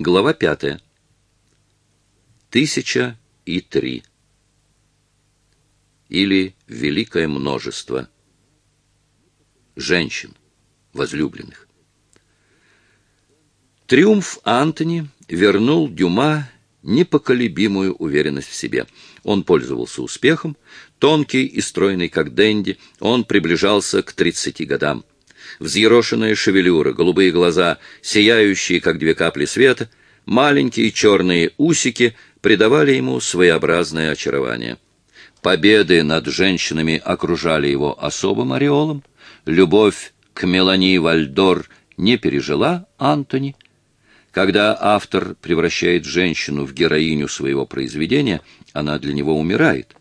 Глава пятая. Тысяча и три. Или великое множество. Женщин, возлюбленных. Триумф Антони вернул Дюма непоколебимую уверенность в себе. Он пользовался успехом, тонкий и стройный, как Дэнди, он приближался к тридцати годам. Взъерошенная шевелюра, голубые глаза, сияющие, как две капли света, маленькие черные усики придавали ему своеобразное очарование. Победы над женщинами окружали его особым ореолом, любовь к Мелани Вальдор не пережила Антони, когда автор превращает женщину в героиню своего произведения, она для него умирает.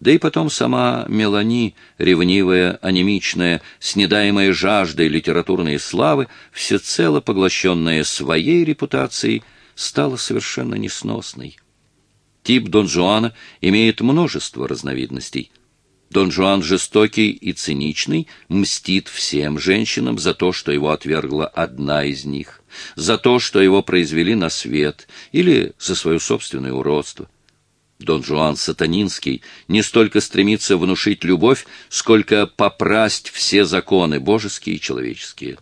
Да и потом сама Мелани, ревнивая, анемичная, снедаемая жаждой литературной славы, всецело поглощенная своей репутацией, стала совершенно несносной. Тип Дон Жуана имеет множество разновидностей. Дон Жуан жестокий и циничный мстит всем женщинам за то, что его отвергла одна из них, за то, что его произвели на свет, или за свое собственное уродство. Дон Жуан Сатанинский не столько стремится внушить любовь, сколько попрасть все законы, божеские и человеческие.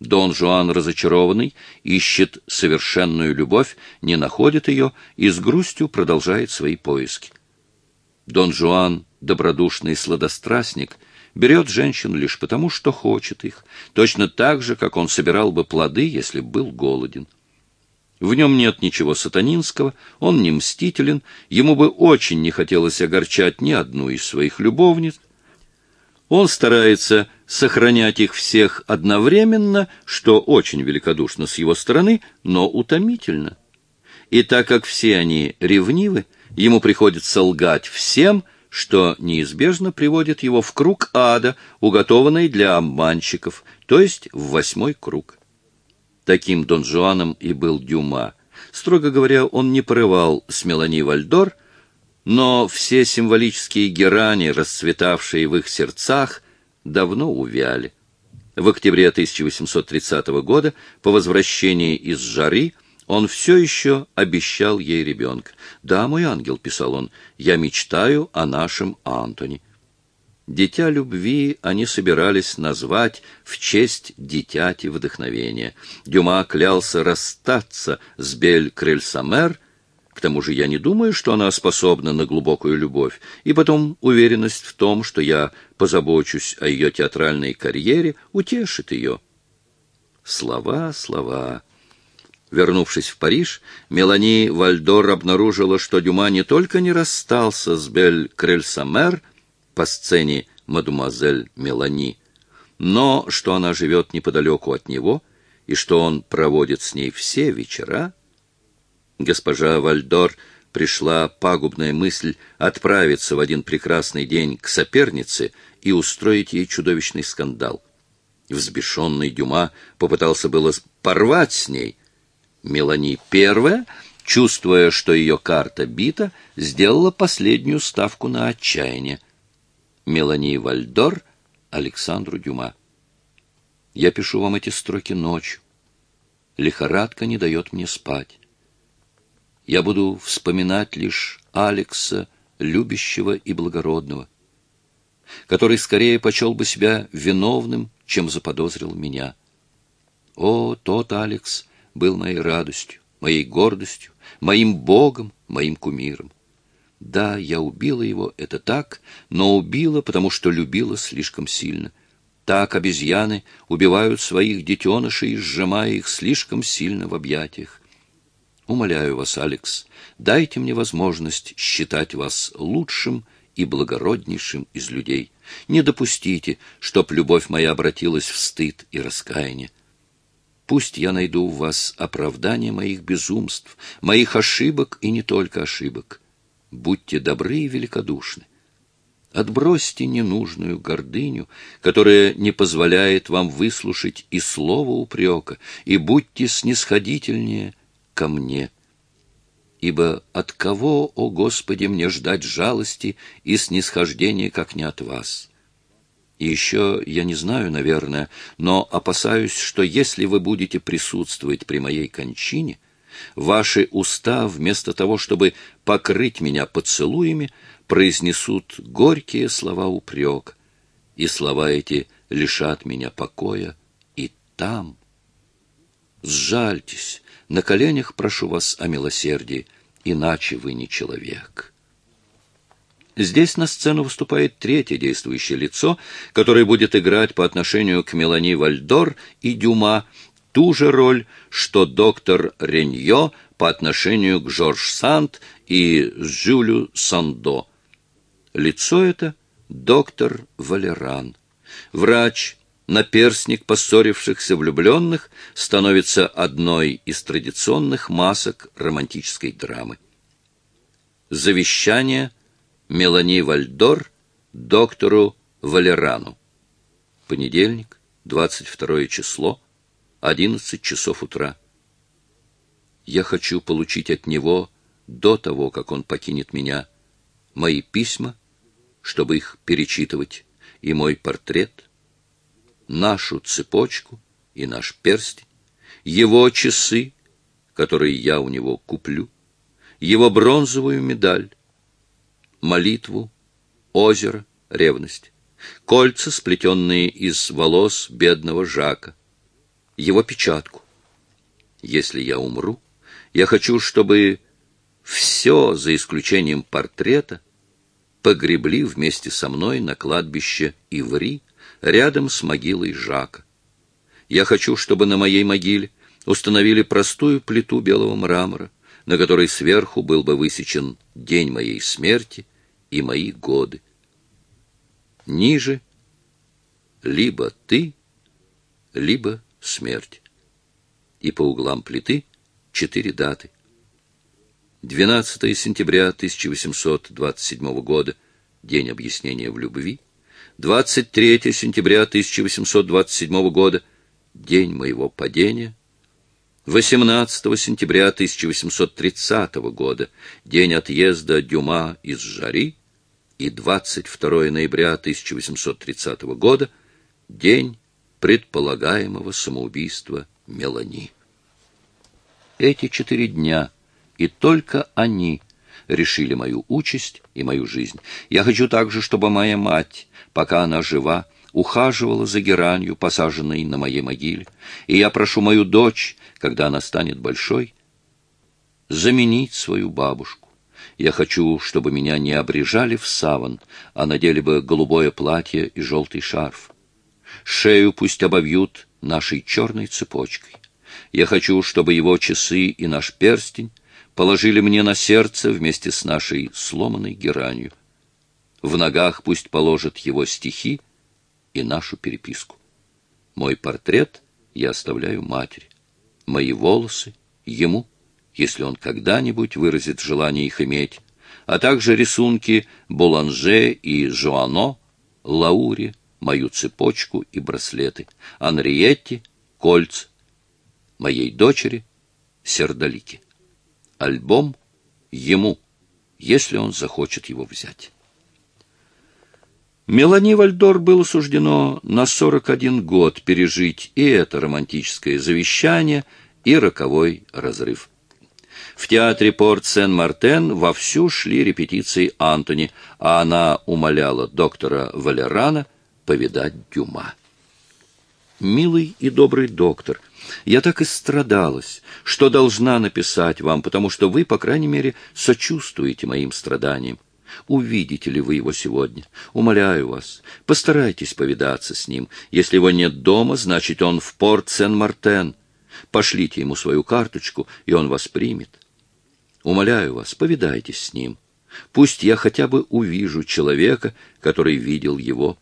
Дон Жуан разочарованный ищет совершенную любовь, не находит ее и с грустью продолжает свои поиски. Дон Жуан, добродушный сладострастник, берет женщин лишь потому, что хочет их, точно так же, как он собирал бы плоды, если был голоден. В нем нет ничего сатанинского, он не мстителен, ему бы очень не хотелось огорчать ни одну из своих любовниц. Он старается сохранять их всех одновременно, что очень великодушно с его стороны, но утомительно. И так как все они ревнивы, ему приходится лгать всем, что неизбежно приводит его в круг ада, уготованный для обманщиков, то есть в восьмой круг. Таким Дон Жуаном и был Дюма. Строго говоря, он не порывал с Мелани Вальдор, но все символические герани, расцветавшие в их сердцах, давно увяли. В октябре 1830 года, по возвращении из жары, он все еще обещал ей ребенка. «Да, мой ангел», — писал он, — «я мечтаю о нашем Антони». Дитя любви они собирались назвать в честь дитяти вдохновения. Дюма клялся расстаться с Бель Крельсамер, к тому же я не думаю, что она способна на глубокую любовь, и потом уверенность в том, что я позабочусь о ее театральной карьере, утешит ее. Слова, слова. Вернувшись в Париж, Мелани Вальдор обнаружила, что Дюма не только не расстался с Бель Крельсамер, по сцене мадемуазель Мелани, но что она живет неподалеку от него и что он проводит с ней все вечера, госпожа Вальдор пришла пагубная мысль отправиться в один прекрасный день к сопернице и устроить ей чудовищный скандал. Взбешенный Дюма попытался было порвать с ней. Мелани первая, чувствуя, что ее карта бита, сделала последнюю ставку на отчаяние. Мелани Вальдор Александру Дюма. Я пишу вам эти строки ночью. Лихорадка не дает мне спать. Я буду вспоминать лишь Алекса, любящего и благородного, который скорее почел бы себя виновным, чем заподозрил меня. О, тот Алекс был моей радостью, моей гордостью, моим богом, моим кумиром. Да, я убила его, это так, но убила, потому что любила слишком сильно. Так обезьяны убивают своих детенышей, сжимая их слишком сильно в объятиях. Умоляю вас, Алекс, дайте мне возможность считать вас лучшим и благороднейшим из людей. Не допустите, чтоб любовь моя обратилась в стыд и раскаяние. Пусть я найду в вас оправдание моих безумств, моих ошибок и не только ошибок будьте добры и великодушны. Отбросьте ненужную гордыню, которая не позволяет вам выслушать и слова упрека, и будьте снисходительнее ко мне. Ибо от кого, о Господи, мне ждать жалости и снисхождения, как не от вас? И еще я не знаю, наверное, но опасаюсь, что если вы будете присутствовать при моей кончине — Ваши уста, вместо того, чтобы покрыть меня поцелуями, произнесут горькие слова упрек, и слова эти лишат меня покоя и там. Сжальтесь, на коленях прошу вас о милосердии, иначе вы не человек». Здесь на сцену выступает третье действующее лицо, которое будет играть по отношению к Мелани Вальдор и Дюма ту же роль, что доктор Реньо по отношению к Жорж Санд и Жюлю Сандо. Лицо это — доктор Валеран. Врач, наперсник поссорившихся влюбленных, становится одной из традиционных масок романтической драмы. Завещание — Мелани Вальдор доктору Валерану. Понедельник, 22 число, 11 часов утра. Я хочу получить от него до того, как он покинет меня, мои письма, чтобы их перечитывать, и мой портрет, нашу цепочку и наш перстень, его часы, которые я у него куплю, его бронзовую медаль, молитву, озеро, ревность, кольца, сплетенные из волос бедного Жака, его печатку. Если я умру, я хочу, чтобы все, за исключением портрета, погребли вместе со мной на кладбище Иври, рядом с могилой Жака. Я хочу, чтобы на моей могиле установили простую плиту белого мрамора, на которой сверху был бы высечен день моей смерти и мои годы. Ниже либо ты, либо смерть. И по углам плиты четыре даты. 12 сентября 1827 года – День объяснения в любви. 23 сентября 1827 года – День моего падения. 18 сентября 1830 года, день отъезда Дюма из Жари, и 22 ноября 1830 года, день предполагаемого самоубийства Мелани. Эти четыре дня, и только они, решили мою участь и мою жизнь. Я хочу также, чтобы моя мать, пока она жива, ухаживала за геранью, посаженной на моей могиле, и я прошу мою дочь, когда она станет большой, заменить свою бабушку. Я хочу, чтобы меня не обрежали в саван, а надели бы голубое платье и желтый шарф. Шею пусть обовьют нашей черной цепочкой. Я хочу, чтобы его часы и наш перстень положили мне на сердце вместе с нашей сломанной геранью. В ногах пусть положат его стихи, и нашу переписку. Мой портрет я оставляю матери, мои волосы ему, если он когда-нибудь выразит желание их иметь, а также рисунки Буланже и Жуано, Лаури, мою цепочку и браслеты, Анриетти, кольца, моей дочери, сердолики. Альбом ему, если он захочет его взять. Мелани Вальдор было суждено на 41 год пережить и это романтическое завещание, и роковой разрыв. В театре Порт-Сен-Мартен вовсю шли репетиции Антони, а она умоляла доктора Валерана повидать Дюма. «Милый и добрый доктор, я так и страдалась, что должна написать вам, потому что вы, по крайней мере, сочувствуете моим страданиям. Увидите ли вы его сегодня? Умоляю вас, постарайтесь повидаться с ним. Если его нет дома, значит, он в порт Сен-Мартен. Пошлите ему свою карточку, и он вас примет. Умоляю вас, повидайтесь с ним. Пусть я хотя бы увижу человека, который видел его.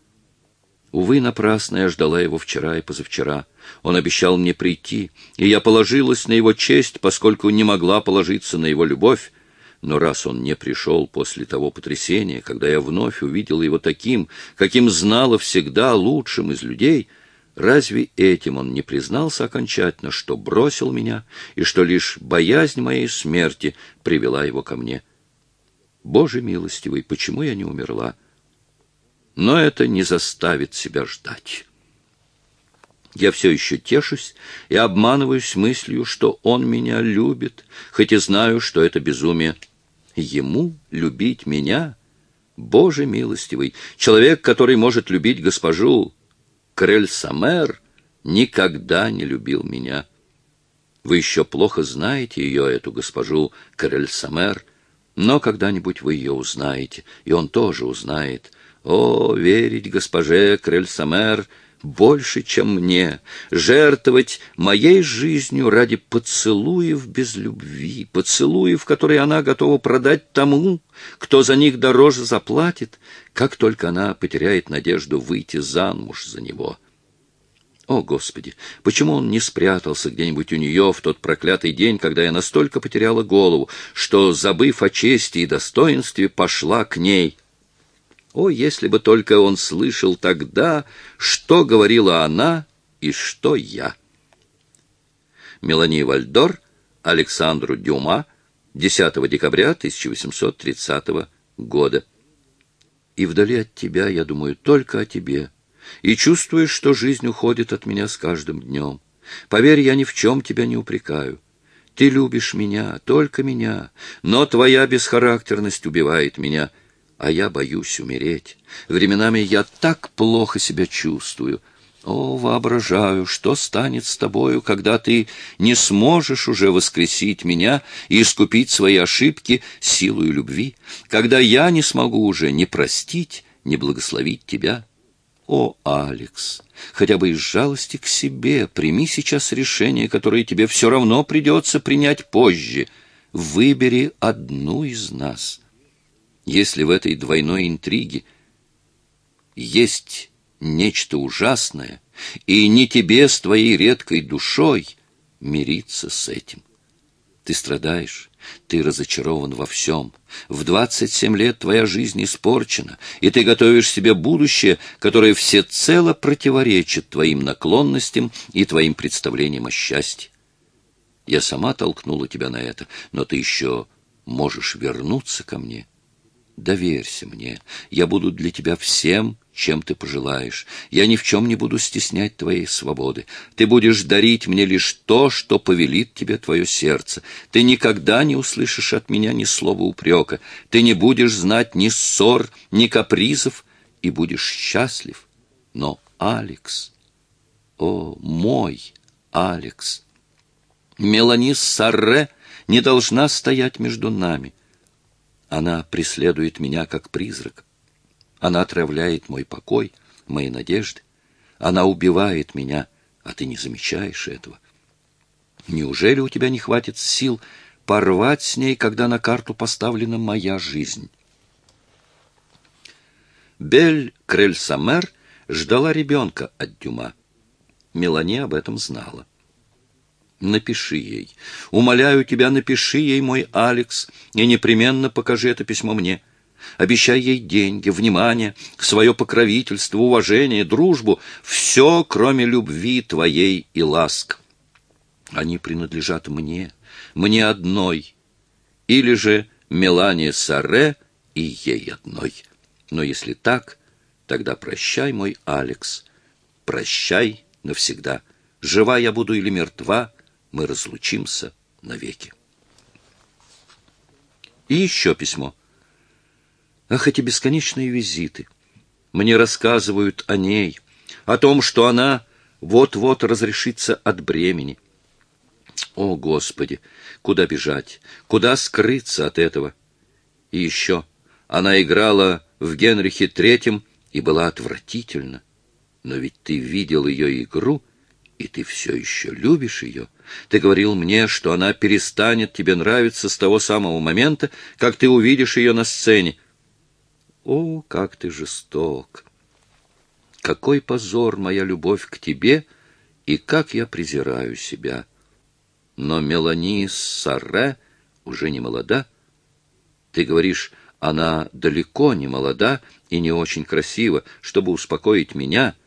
Увы, напрасно я ждала его вчера и позавчера. Он обещал мне прийти, и я положилась на его честь, поскольку не могла положиться на его любовь, но раз он не пришел после того потрясения, когда я вновь увидел его таким, каким знала всегда лучшим из людей, разве этим он не признался окончательно, что бросил меня, и что лишь боязнь моей смерти привела его ко мне? Боже милостивый, почему я не умерла? Но это не заставит себя ждать». Я все еще тешусь и обманываюсь мыслью, что он меня любит, хоть и знаю, что это безумие. Ему любить меня? Боже милостивый, человек, который может любить госпожу Крель-Самер, никогда не любил меня. Вы еще плохо знаете ее, эту госпожу Крель-Самер, но когда-нибудь вы ее узнаете, и он тоже узнает. О, верить госпоже Крель-Самер — больше, чем мне, жертвовать моей жизнью ради поцелуев без любви, поцелуев, которые она готова продать тому, кто за них дороже заплатит, как только она потеряет надежду выйти замуж за него. О, Господи, почему он не спрятался где-нибудь у нее в тот проклятый день, когда я настолько потеряла голову, что, забыв о чести и достоинстве, пошла к ней?» О, если бы только он слышал тогда, что говорила она и что я. Мелани Вальдор Александру Дюма 10 декабря 1830 года. И вдали от тебя я думаю только о тебе, и чувствуешь, что жизнь уходит от меня с каждым днем. Поверь, я ни в чем тебя не упрекаю. Ты любишь меня, только меня, но твоя бесхарактерность убивает меня — а я боюсь умереть. Временами я так плохо себя чувствую. О, воображаю, что станет с тобою, когда ты не сможешь уже воскресить меня и искупить свои ошибки силой любви, когда я не смогу уже ни простить, ни благословить тебя. О, Алекс, хотя бы из жалости к себе прими сейчас решение, которое тебе все равно придется принять позже. Выбери одну из нас — если в этой двойной интриге есть нечто ужасное, и не тебе с твоей редкой душой мириться с этим. Ты страдаешь, ты разочарован во всем. В двадцать семь лет твоя жизнь испорчена, и ты готовишь себе будущее, которое всецело противоречит твоим наклонностям и твоим представлениям о счастье. Я сама толкнула тебя на это, но ты еще можешь вернуться ко мне — Доверься мне. Я буду для тебя всем, чем ты пожелаешь. Я ни в чем не буду стеснять твоей свободы. Ты будешь дарить мне лишь то, что повелит тебе твое сердце. Ты никогда не услышишь от меня ни слова упрека. Ты не будешь знать ни ссор, ни капризов, и будешь счастлив. Но, Алекс, о, мой Алекс, Мелани Сарре не должна стоять между нами. Она преследует меня как призрак. Она отравляет мой покой, мои надежды. Она убивает меня, а ты не замечаешь этого. Неужели у тебя не хватит сил порвать с ней, когда на карту поставлена моя жизнь? Бель Крельсамер ждала ребенка от Дюма. Мелани об этом знала. Напиши ей. Умоляю тебя, напиши ей, мой Алекс, и непременно покажи это письмо мне. Обещай ей деньги, внимание, свое покровительство, уважение, дружбу, все, кроме любви твоей и ласк. Они принадлежат мне, мне одной, или же Мелания Саре и ей одной. Но если так, тогда прощай, мой Алекс, прощай навсегда. Жива я буду или мертва — мы разлучимся навеки. И еще письмо. Ах, эти бесконечные визиты! Мне рассказывают о ней, о том, что она вот-вот разрешится от бремени. О, Господи! Куда бежать? Куда скрыться от этого? И еще, она играла в Генрихе Третьем и была отвратительна. Но ведь ты видел ее игру — и ты все еще любишь ее. Ты говорил мне, что она перестанет тебе нравиться с того самого момента, как ты увидишь ее на сцене. О, как ты жесток! Какой позор моя любовь к тебе, и как я презираю себя! Но Мелани Сарре уже не молода. Ты говоришь, она далеко не молода и не очень красива, чтобы успокоить меня —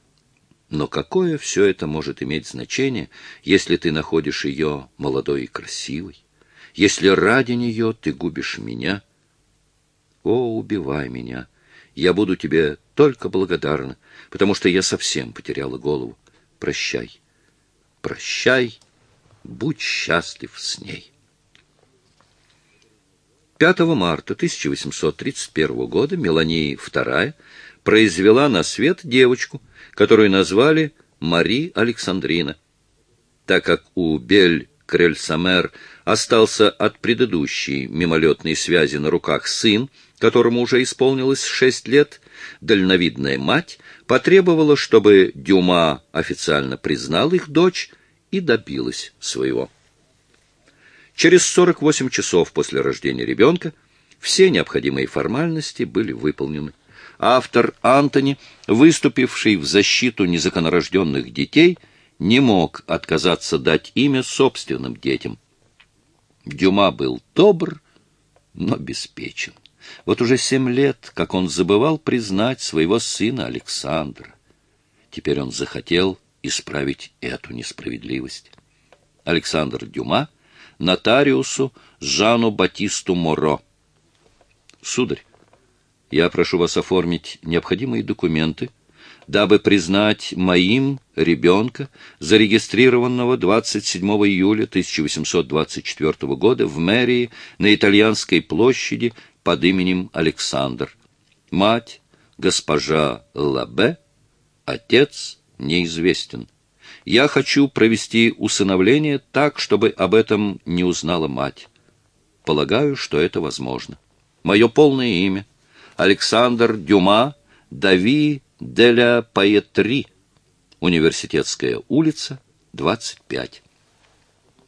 но какое все это может иметь значение, если ты находишь ее молодой и красивой, если ради нее ты губишь меня? О, убивай меня! Я буду тебе только благодарна, потому что я совсем потеряла голову. прощай. Прощай, будь счастлив с ней. 5 марта 1831 года Мелания II произвела на свет девочку, которую назвали Мари Александрина. Так как у Бель Крельсамер остался от предыдущей мимолетной связи на руках сын, которому уже исполнилось шесть лет, дальновидная мать потребовала, чтобы Дюма официально признал их дочь и добилась своего. Через 48 часов после рождения ребенка все необходимые формальности были выполнены. Автор Антони, выступивший в защиту незаконорожденных детей, не мог отказаться дать имя собственным детям. Дюма был добр, но беспечен. Вот уже семь лет, как он забывал признать своего сына Александра. Теперь он захотел исправить эту несправедливость. Александр Дюма, нотариусу Жану Батисту Моро. Сударь, я прошу вас оформить необходимые документы, дабы признать моим ребенка, зарегистрированного 27 июля 1824 года в мэрии на Итальянской площади под именем Александр. Мать — госпожа Лабе, отец неизвестен. Я хочу провести усыновление так, чтобы об этом не узнала мать. Полагаю, что это возможно. Мое полное имя — Александр Дюма Дави Деля Паетри, Университетская улица, 25.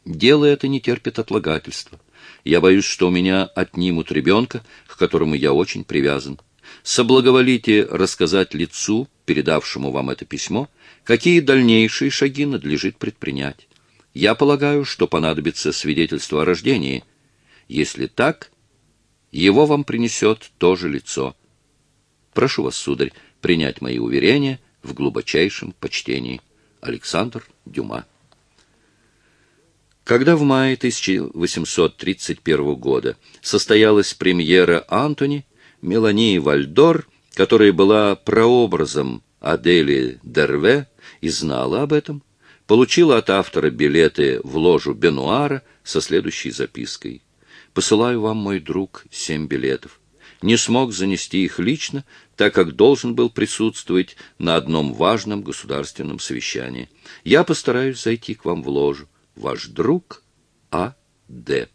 Дело это не терпит отлагательства. Я боюсь, что у меня отнимут ребенка, к которому я очень привязан. Соблаговолите рассказать лицу, передавшему вам это письмо, какие дальнейшие шаги надлежит предпринять. Я полагаю, что понадобится свидетельство о рождении. Если так, его вам принесет то же лицо. Прошу вас, сударь, принять мои уверения в глубочайшем почтении. Александр Дюма когда в мае 1831 года состоялась премьера Антони, Мелании Вальдор, которая была прообразом Адели Дерве и знала об этом, получила от автора билеты в ложу Бенуара со следующей запиской. «Посылаю вам, мой друг, семь билетов. Не смог занести их лично, так как должен был присутствовать на одном важном государственном совещании. Я постараюсь зайти к вам в ложу ваш друг А. Д.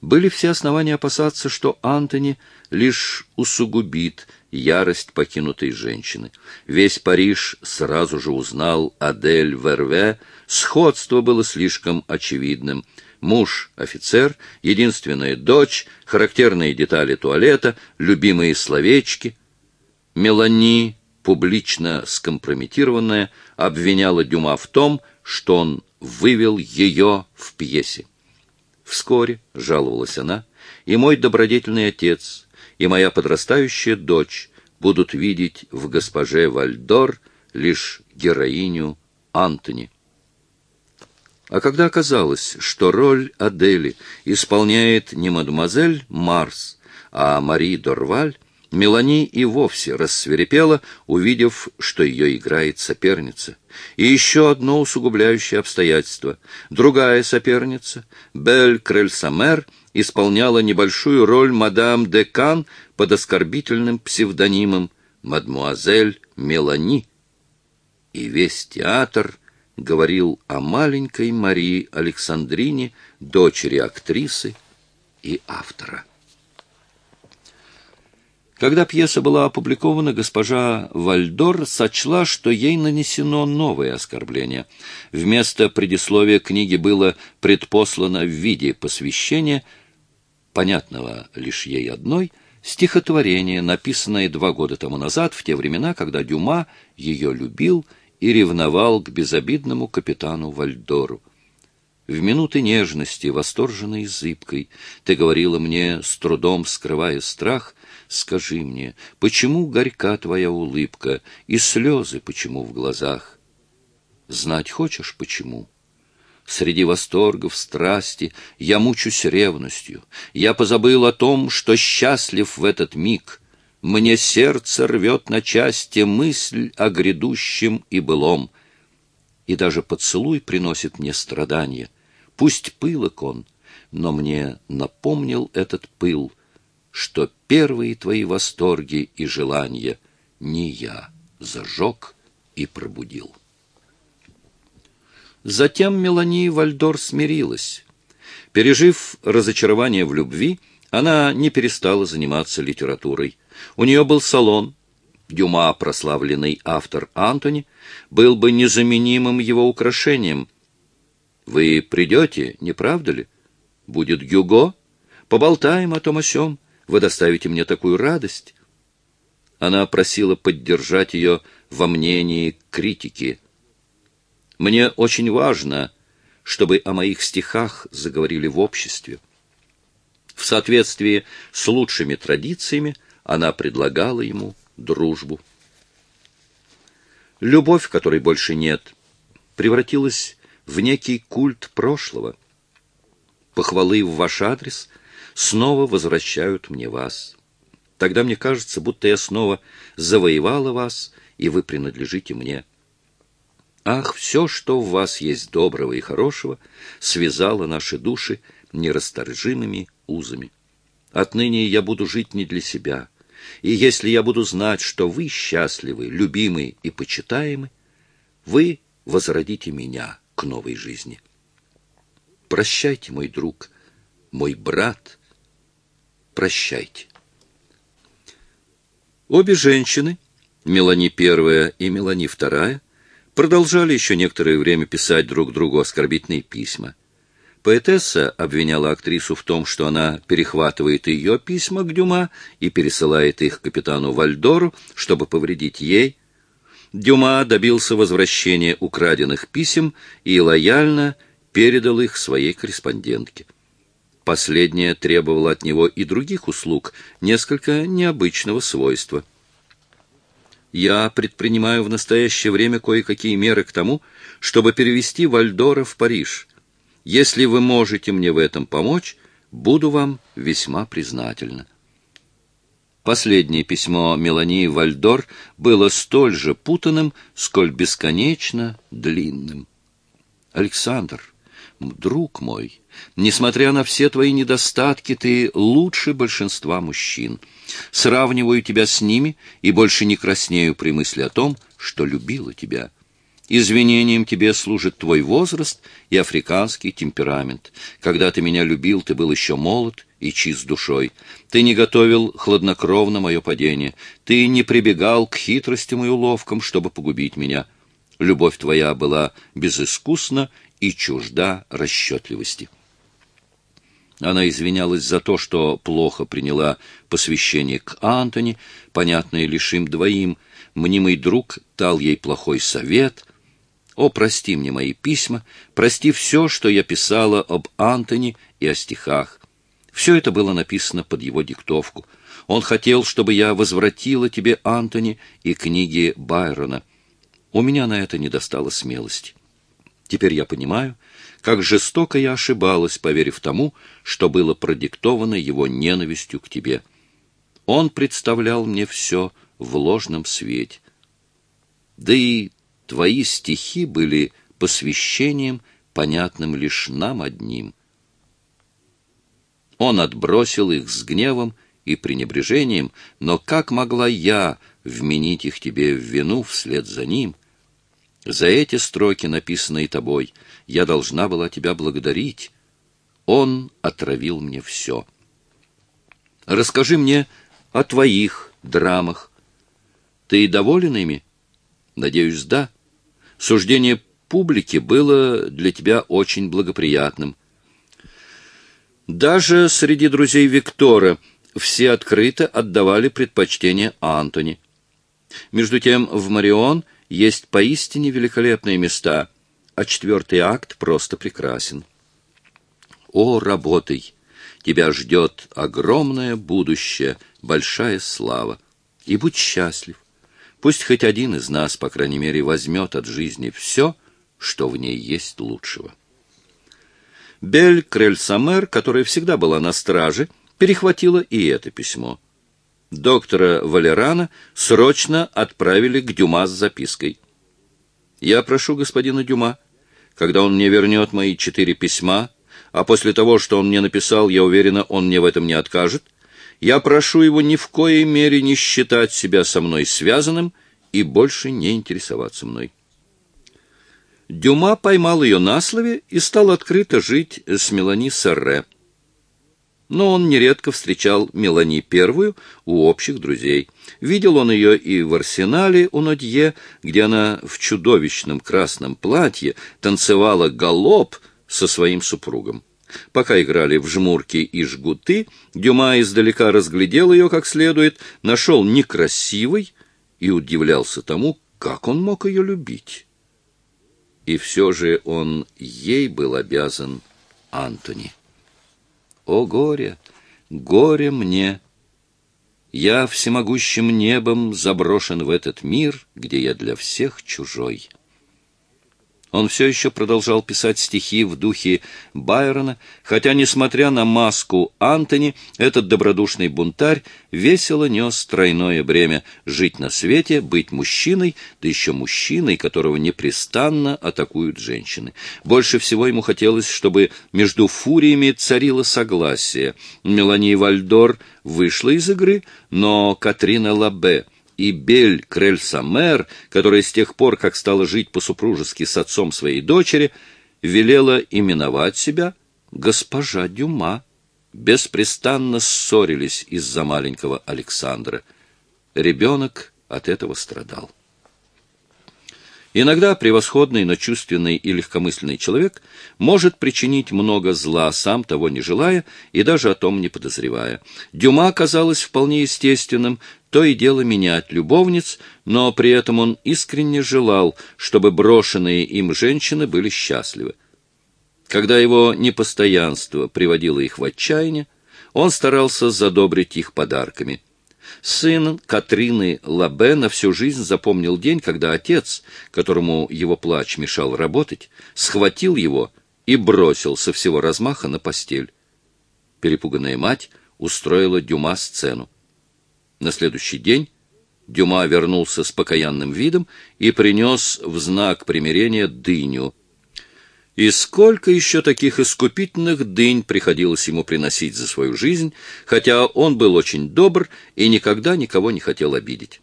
Были все основания опасаться, что Антони лишь усугубит ярость покинутой женщины. Весь Париж сразу же узнал Адель Верве, сходство было слишком очевидным. Муж — офицер, единственная дочь, характерные детали туалета, любимые словечки. Мелани, публично скомпрометированная, обвиняла Дюма в том, что он вывел ее в пьесе. Вскоре, жаловалась она, и мой добродетельный отец, и моя подрастающая дочь будут видеть в госпоже Вальдор лишь героиню Антони. А когда оказалось, что роль Адели исполняет не мадемуазель Марс, а Мари Дорваль, Мелани и вовсе рассверепела, увидев, что ее играет соперница. И еще одно усугубляющее обстоятельство. Другая соперница, Бель Крельсамер, исполняла небольшую роль мадам де Кан под оскорбительным псевдонимом «Мадмуазель Мелани». И весь театр говорил о маленькой Марии Александрине, дочери актрисы и автора. Когда пьеса была опубликована, госпожа Вальдор сочла, что ей нанесено новое оскорбление. Вместо предисловия книги было предпослано в виде посвящения, понятного лишь ей одной, стихотворение, написанное два года тому назад, в те времена, когда Дюма ее любил и ревновал к безобидному капитану Вальдору. В минуты нежности, восторженной и зыбкой, ты говорила мне, с трудом скрывая страх, скажи мне, почему горька твоя улыбка и слезы почему в глазах? Знать хочешь, почему? Среди восторгов, страсти я мучусь ревностью. Я позабыл о том, что счастлив в этот миг. Мне сердце рвет на части мысль о грядущем и былом. И даже поцелуй приносит мне страдания. Пусть пылок он, но мне напомнил этот пыл, что первые твои восторги и желания не я зажег и пробудил. Затем Мелани Вальдор смирилась. Пережив разочарование в любви, она не перестала заниматься литературой. У нее был салон. Дюма, прославленный автор Антони, был бы незаменимым его украшением. «Вы придете, не правда ли? Будет Гюго? Поболтаем о том о сём. Вы доставите мне такую радость». Она просила поддержать ее во мнении критики. «Мне очень важно, чтобы о моих стихах заговорили в обществе». В соответствии с лучшими традициями она предлагала ему дружбу. Любовь, которой больше нет, превратилась в некий культ прошлого. Похвалы в ваш адрес снова возвращают мне вас. Тогда мне кажется, будто я снова завоевала вас, и вы принадлежите мне. Ах, все, что в вас есть доброго и хорошего, связало наши души нерасторжимыми узами. Отныне я буду жить не для себя. И если я буду знать, что вы счастливы, любимы и почитаемы, вы возродите меня к новой жизни. Прощайте, мой друг, мой брат, прощайте. Обе женщины, Мелани первая и Мелани вторая, продолжали еще некоторое время писать друг другу оскорбительные письма. Поэтесса обвиняла актрису в том, что она перехватывает ее письма к Дюма и пересылает их капитану Вальдору, чтобы повредить ей. Дюма добился возвращения украденных писем и лояльно передал их своей корреспондентке. Последняя требовала от него и других услуг, несколько необычного свойства. Я предпринимаю в настоящее время кое-какие меры к тому, чтобы перевести Вальдора в Париж — если вы можете мне в этом помочь, буду вам весьма признательна. Последнее письмо Мелании Вальдор было столь же путанным, сколь бесконечно длинным. Александр, друг мой, несмотря на все твои недостатки, ты лучше большинства мужчин. Сравниваю тебя с ними и больше не краснею при мысли о том, что любила тебя. Извинением тебе служит твой возраст и африканский темперамент. Когда ты меня любил, ты был еще молод и чист душой. Ты не готовил хладнокровно мое падение. Ты не прибегал к хитростям и уловкам, чтобы погубить меня. Любовь твоя была безыскусна и чужда расчетливости. Она извинялась за то, что плохо приняла посвящение к Антони, понятное лишь им двоим. Мнимый друг дал ей плохой совет — о, прости мне мои письма, прости все, что я писала об Антони и о стихах. Все это было написано под его диктовку. Он хотел, чтобы я возвратила тебе Антони и книги Байрона. У меня на это не достало смелости. Теперь я понимаю, как жестоко я ошибалась, поверив тому, что было продиктовано его ненавистью к тебе. Он представлял мне все в ложном свете. Да и Твои стихи были посвящением, понятным лишь нам одним. Он отбросил их с гневом и пренебрежением, но как могла я вменить их тебе в вину вслед за ним? За эти строки, написанные тобой, я должна была тебя благодарить. Он отравил мне все. Расскажи мне о твоих драмах. Ты доволен ими? Надеюсь, да. Суждение публики было для тебя очень благоприятным. Даже среди друзей Виктора все открыто отдавали предпочтение Антони. Между тем в Марион есть поистине великолепные места, а четвертый акт просто прекрасен. О, работай! Тебя ждет огромное будущее, большая слава. И будь счастлив. Пусть хоть один из нас, по крайней мере, возьмет от жизни все, что в ней есть лучшего. Бель Крельсамер, которая всегда была на страже, перехватила и это письмо. доктора Валерана срочно отправили к Дюма с запиской. «Я прошу господина Дюма, когда он мне вернет мои четыре письма, а после того, что он мне написал, я уверена, он мне в этом не откажет, я прошу его ни в коей мере не считать себя со мной связанным и больше не интересоваться мной». Дюма поймал ее на слове и стал открыто жить с Мелани Сарре но он нередко встречал Мелани первую у общих друзей. Видел он ее и в арсенале у Нодье, где она в чудовищном красном платье танцевала галоп со своим супругом. Пока играли в жмурки и жгуты, Дюма издалека разглядел ее как следует, нашел некрасивой и удивлялся тому, как он мог ее любить. И все же он ей был обязан Антони. О горе, горе мне! Я всемогущим небом заброшен в этот мир, где я для всех чужой. Он все еще продолжал писать стихи в духе Байрона, хотя, несмотря на маску Антони, этот добродушный бунтарь весело нес тройное бремя — жить на свете, быть мужчиной, да еще мужчиной, которого непрестанно атакуют женщины. Больше всего ему хотелось, чтобы между фуриями царило согласие. Мелани Вальдор вышла из игры, но Катрина Лабе — и Бель Крель-Самер, которая с тех пор, как стала жить по-супружески с отцом своей дочери, велела именовать себя госпожа Дюма, беспрестанно ссорились из-за маленького Александра. Ребенок от этого страдал. Иногда превосходный, но чувственный и легкомысленный человек может причинить много зла, сам того не желая и даже о том не подозревая. Дюма казалось вполне естественным то и дело менять любовниц, но при этом он искренне желал, чтобы брошенные им женщины были счастливы. Когда его непостоянство приводило их в отчаяние, он старался задобрить их подарками – Сын Катрины Лабе на всю жизнь запомнил день, когда отец, которому его плач мешал работать, схватил его и бросил со всего размаха на постель. Перепуганная мать устроила Дюма сцену. На следующий день Дюма вернулся с покаянным видом и принес в знак примирения дыню — и сколько еще таких искупительных дынь приходилось ему приносить за свою жизнь, хотя он был очень добр и никогда никого не хотел обидеть.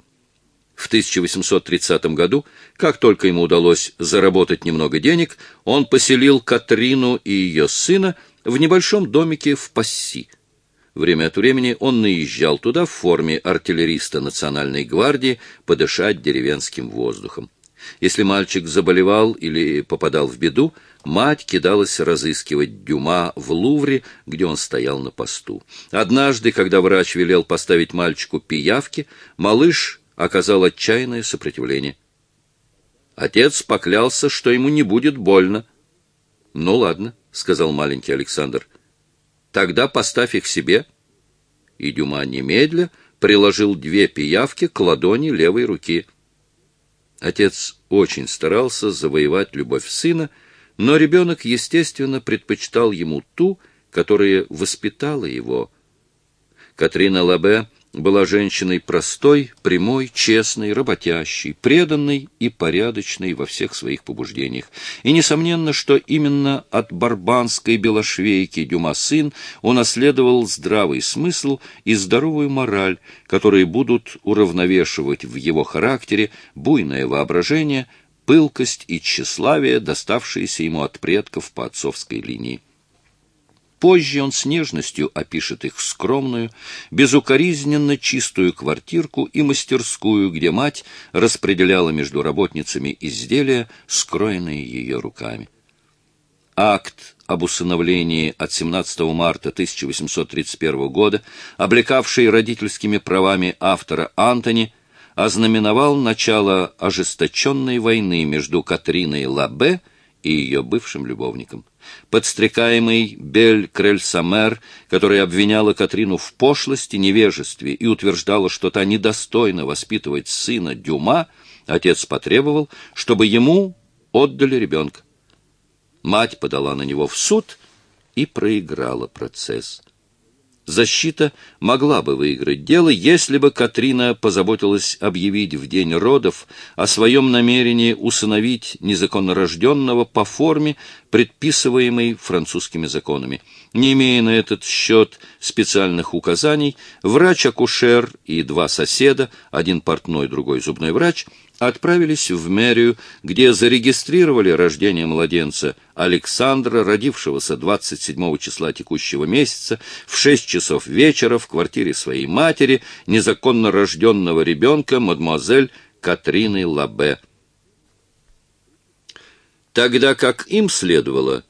В 1830 году, как только ему удалось заработать немного денег, он поселил Катрину и ее сына в небольшом домике в Пасси. Время от времени он наезжал туда в форме артиллериста Национальной гвардии подышать деревенским воздухом. Если мальчик заболевал или попадал в беду, мать кидалась разыскивать Дюма в Лувре, где он стоял на посту. Однажды, когда врач велел поставить мальчику пиявки, малыш оказал отчаянное сопротивление. Отец поклялся, что ему не будет больно. — Ну ладно, — сказал маленький Александр, — тогда поставь их себе. И Дюма немедля приложил две пиявки к ладони левой руки. Отец очень старался завоевать любовь сына, но ребенок, естественно, предпочитал ему ту, которая воспитала его. Катрина Лабе была женщиной простой, прямой, честной, работящей, преданной и порядочной во всех своих побуждениях. И несомненно, что именно от барбанской белошвейки Дюма сын унаследовал здравый смысл и здоровую мораль, которые будут уравновешивать в его характере буйное воображение, пылкость и тщеславие, доставшиеся ему от предков по отцовской линии. Позже он с нежностью опишет их скромную, безукоризненно чистую квартирку и мастерскую, где мать распределяла между работницами изделия, скроенные ее руками. Акт об усыновлении от 17 марта 1831 года, облекавший родительскими правами автора Антони, ознаменовал начало ожесточенной войны между Катриной Лабе и ее бывшим любовником. Подстрекаемый Бель Крельсамер, которая обвиняла Катрину в пошлости, невежестве и утверждала, что та недостойна воспитывать сына Дюма, отец потребовал, чтобы ему отдали ребенка. Мать подала на него в суд и проиграла процесс. Защита могла бы выиграть дело, если бы Катрина позаботилась объявить в день родов о своем намерении усыновить незаконнорожденного по форме, предписываемой французскими законами. Не имея на этот счет специальных указаний, врач-акушер и два соседа, один портной, другой зубной врач, отправились в мэрию, где зарегистрировали рождение младенца Александра, родившегося 27 числа текущего месяца, в 6 часов вечера в квартире своей матери, незаконно рожденного ребенка, мадемуазель Катрины Лабе. Тогда как им следовало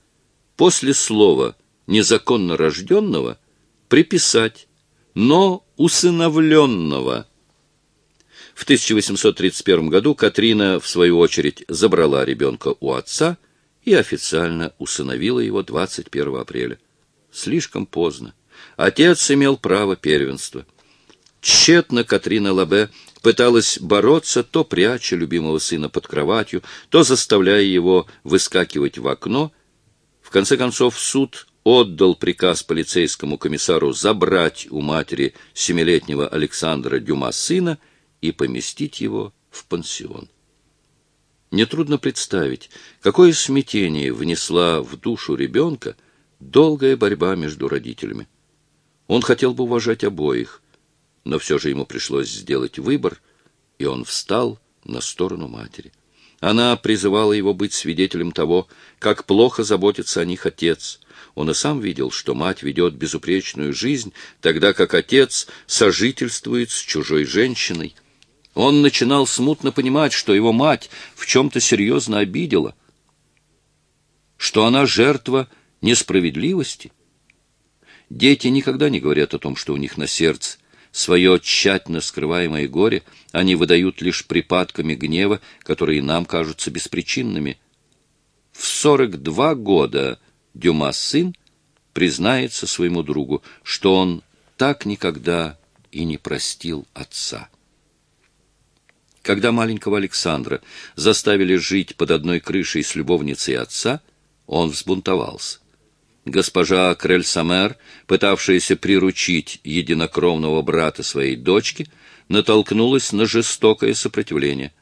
после слова «незаконно рожденного» приписать «но усыновленного», в 1831 году Катрина, в свою очередь, забрала ребенка у отца и официально усыновила его 21 апреля. Слишком поздно. Отец имел право первенства. Тщетно Катрина Лабе пыталась бороться, то пряча любимого сына под кроватью, то заставляя его выскакивать в окно. В конце концов, суд отдал приказ полицейскому комиссару забрать у матери семилетнего Александра Дюма сына — и поместить его в пансион. Нетрудно представить, какое смятение внесла в душу ребенка долгая борьба между родителями. Он хотел бы уважать обоих, но все же ему пришлось сделать выбор, и он встал на сторону матери. Она призывала его быть свидетелем того, как плохо заботится о них отец. Он и сам видел, что мать ведет безупречную жизнь, тогда как отец сожительствует с чужой женщиной. Он начинал смутно понимать, что его мать в чем-то серьезно обидела, что она жертва несправедливости. Дети никогда не говорят о том, что у них на сердце. Свое тщательно скрываемое горе они выдают лишь припадками гнева, которые нам кажутся беспричинными. В сорок два года Дюма сын признается своему другу, что он так никогда и не простил отца. Когда маленького Александра заставили жить под одной крышей с любовницей отца, он взбунтовался. Госпожа Крель-Самер, пытавшаяся приручить единокровного брата своей дочки, натолкнулась на жестокое сопротивление.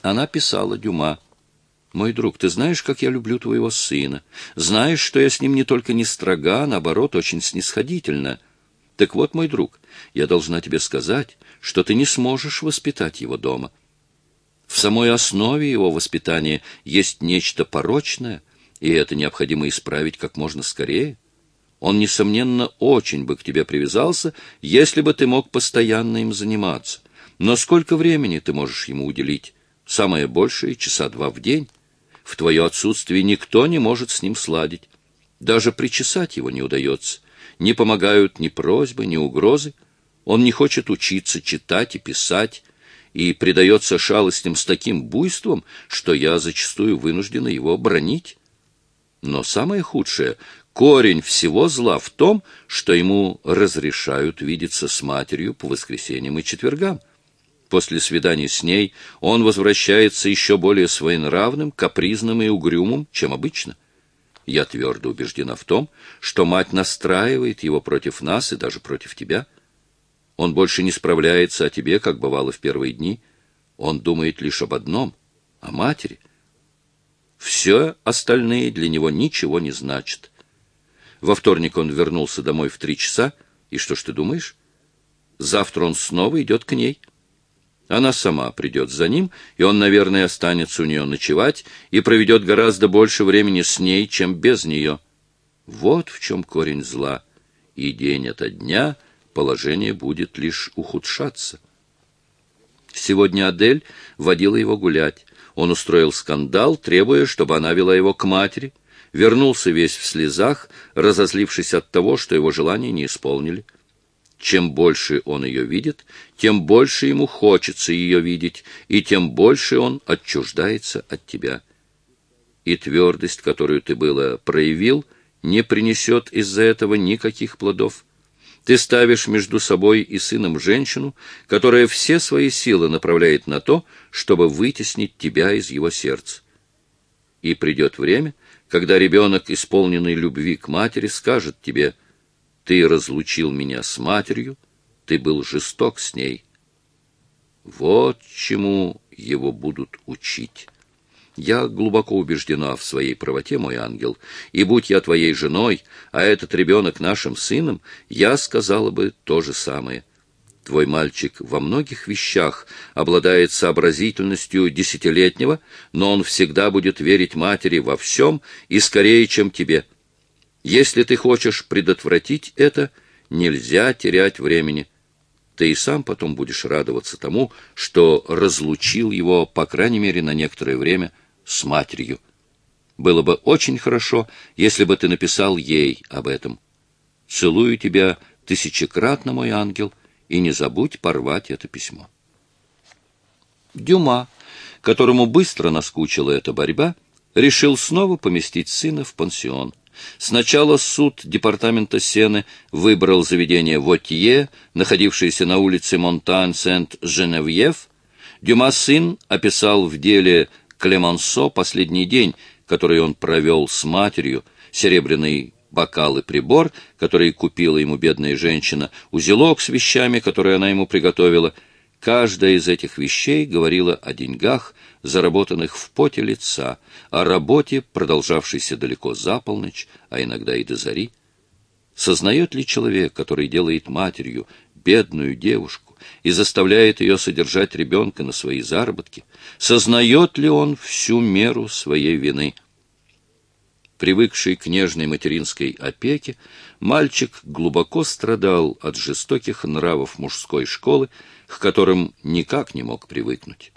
Она писала Дюма. «Мой друг, ты знаешь, как я люблю твоего сына. Знаешь, что я с ним не только не строга, а наоборот, очень снисходительна. Так вот, мой друг, я должна тебе сказать, что ты не сможешь воспитать его дома. В самой основе его воспитания есть нечто порочное, и это необходимо исправить как можно скорее. Он, несомненно, очень бы к тебе привязался, если бы ты мог постоянно им заниматься. Но сколько времени ты можешь ему уделить? Самое большее — часа два в день. В твое отсутствие никто не может с ним сладить. Даже причесать его не удается. Не помогают ни просьбы, ни угрозы. Он не хочет учиться читать и писать, и предается шалостям с таким буйством, что я зачастую вынуждена его бронить. Но самое худшее — корень всего зла в том, что ему разрешают видеться с матерью по воскресеньям и четвергам. После свидания с ней он возвращается еще более своенравным, капризным и угрюмым, чем обычно. Я твердо убеждена в том, что мать настраивает его против нас и даже против тебя — он больше не справляется о тебе, как бывало в первые дни. Он думает лишь об одном — о матери. Все остальные для него ничего не значат. Во вторник он вернулся домой в три часа, и что ж ты думаешь? Завтра он снова идет к ней. Она сама придет за ним, и он, наверное, останется у нее ночевать и проведет гораздо больше времени с ней, чем без нее. Вот в чем корень зла. И день ото дня — положение будет лишь ухудшаться. Сегодня Адель водила его гулять. Он устроил скандал, требуя, чтобы она вела его к матери. Вернулся весь в слезах, разозлившись от того, что его желания не исполнили. Чем больше он ее видит, тем больше ему хочется ее видеть, и тем больше он отчуждается от тебя. И твердость, которую ты было проявил, не принесет из-за этого никаких плодов. Ты ставишь между собой и сыном женщину, которая все свои силы направляет на то, чтобы вытеснить тебя из его сердца. И придет время, когда ребенок, исполненный любви к матери, скажет тебе, Ты разлучил меня с матерью, ты был жесток с ней. Вот чему его будут учить. Я глубоко убеждена в своей правоте, мой ангел, и будь я твоей женой, а этот ребенок нашим сыном, я сказала бы то же самое. Твой мальчик во многих вещах обладает сообразительностью десятилетнего, но он всегда будет верить матери во всем и скорее, чем тебе. Если ты хочешь предотвратить это, нельзя терять времени. Ты и сам потом будешь радоваться тому, что разлучил его, по крайней мере, на некоторое время, с матерью. Было бы очень хорошо, если бы ты написал ей об этом. Целую тебя тысячекратно, мой ангел, и не забудь порвать это письмо. Дюма, которому быстро наскучила эта борьба, решил снова поместить сына в пансион. Сначала суд департамента Сены выбрал заведение Вотье, находившееся на улице Монтань-Сент-Женевьев. Дюма сын описал в деле Клемансо последний день, который он провел с матерью, серебряный бокал и прибор, который купила ему бедная женщина, узелок с вещами, которые она ему приготовила. Каждая из этих вещей говорила о деньгах, заработанных в поте лица, о работе, продолжавшейся далеко за полночь, а иногда и до зари. Сознает ли человек, который делает матерью бедную девушку, и заставляет ее содержать ребенка на свои заработки, сознает ли он всю меру своей вины. Привыкший к нежной материнской опеке, мальчик глубоко страдал от жестоких нравов мужской школы, к которым никак не мог привыкнуть.